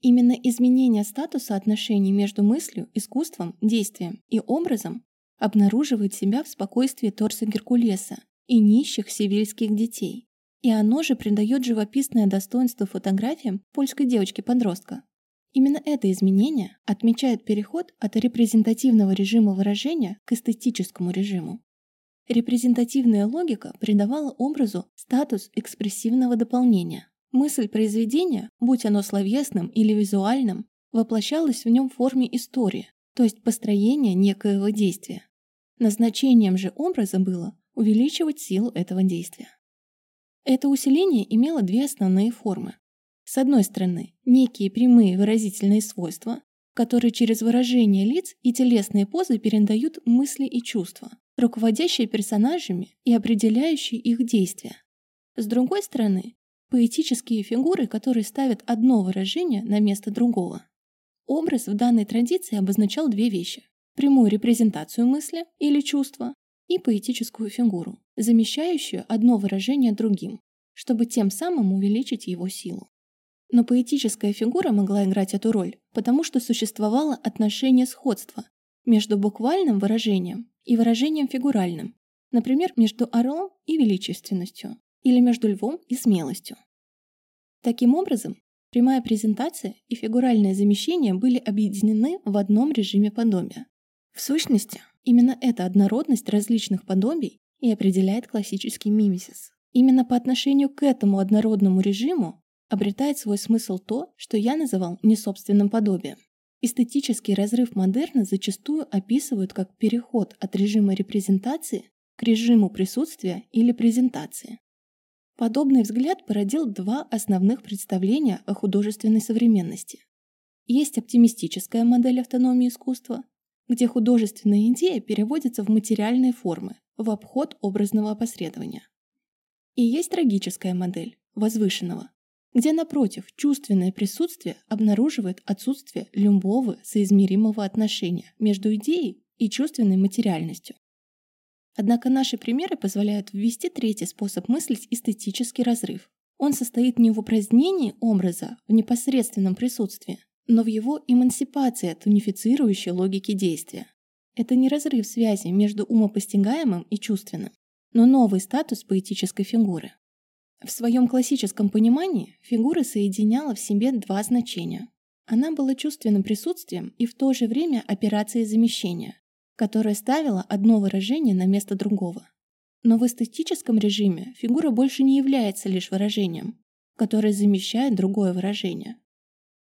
Именно изменение статуса отношений между мыслью, искусством, действием и образом обнаруживает себя в спокойствии торса Геркулеса и нищих сивильских детей. И оно же придает живописное достоинство фотографиям польской девочки-подростка. Именно это изменение отмечает переход от репрезентативного режима выражения к эстетическому режиму. Репрезентативная логика придавала образу статус экспрессивного дополнения. Мысль произведения, будь оно словесным или визуальным, воплощалась в нем в форме истории, то есть построения некоего действия. Назначением же образа было увеличивать силу этого действия. Это усиление имело две основные формы. С одной стороны, некие прямые выразительные свойства, которые через выражение лиц и телесные позы передают мысли и чувства, руководящие персонажами и определяющие их действия. С другой стороны, поэтические фигуры, которые ставят одно выражение на место другого. Образ в данной традиции обозначал две вещи – прямую репрезентацию мысли или чувства и поэтическую фигуру, замещающую одно выражение другим, чтобы тем самым увеличить его силу. Но поэтическая фигура могла играть эту роль, потому что существовало отношение сходства между буквальным выражением и выражением фигуральным, например, между орлом и величественностью, или между львом и смелостью. Таким образом, прямая презентация и фигуральное замещение были объединены в одном режиме подобия. В сущности, Именно эта однородность различных подобий и определяет классический мимесис. Именно по отношению к этому однородному режиму обретает свой смысл то, что я называл несобственным подобием. Эстетический разрыв модерна зачастую описывают как переход от режима репрезентации к режиму присутствия или презентации. Подобный взгляд породил два основных представления о художественной современности. Есть оптимистическая модель автономии искусства, где художественная идея переводится в материальные формы, в обход образного опосредования. И есть трагическая модель, возвышенного, где, напротив, чувственное присутствие обнаруживает отсутствие любого соизмеримого отношения между идеей и чувственной материальностью. Однако наши примеры позволяют ввести третий способ мыслить эстетический разрыв. Он состоит не в упразднении образа в непосредственном присутствии, но в его эмансипации от унифицирующей логики действия. Это не разрыв связи между умопостигаемым и чувственным, но новый статус поэтической фигуры. В своем классическом понимании фигура соединяла в себе два значения. Она была чувственным присутствием и в то же время операцией замещения, которая ставила одно выражение на место другого. Но в эстетическом режиме фигура больше не является лишь выражением, которое замещает другое выражение,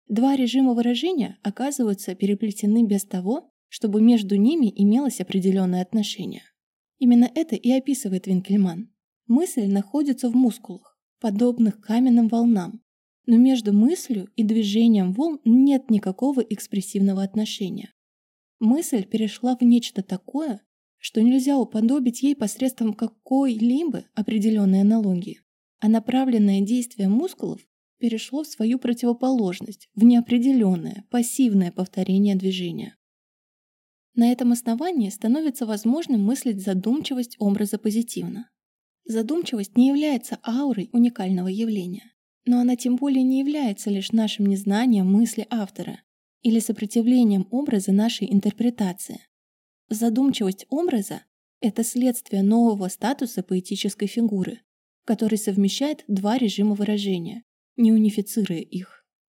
Два режима выражения оказываются переплетены без того, чтобы между ними имелось определенное отношение. Именно это и описывает Винкельман. Мысль находится в мускулах, подобных каменным волнам, но между мыслью и движением волн нет никакого экспрессивного отношения. Мысль перешла в нечто такое, что нельзя уподобить ей посредством какой-либо определенной аналогии. А направленное действие мускулов перешло в свою противоположность, в неопределенное, пассивное повторение движения. На этом основании становится возможным мыслить задумчивость образа позитивно. Задумчивость не является аурой уникального явления, но она тем более не является лишь нашим незнанием мысли автора или сопротивлением образа нашей интерпретации. Задумчивость образа – это следствие нового статуса поэтической фигуры, который совмещает два режима выражения не унифицируя их.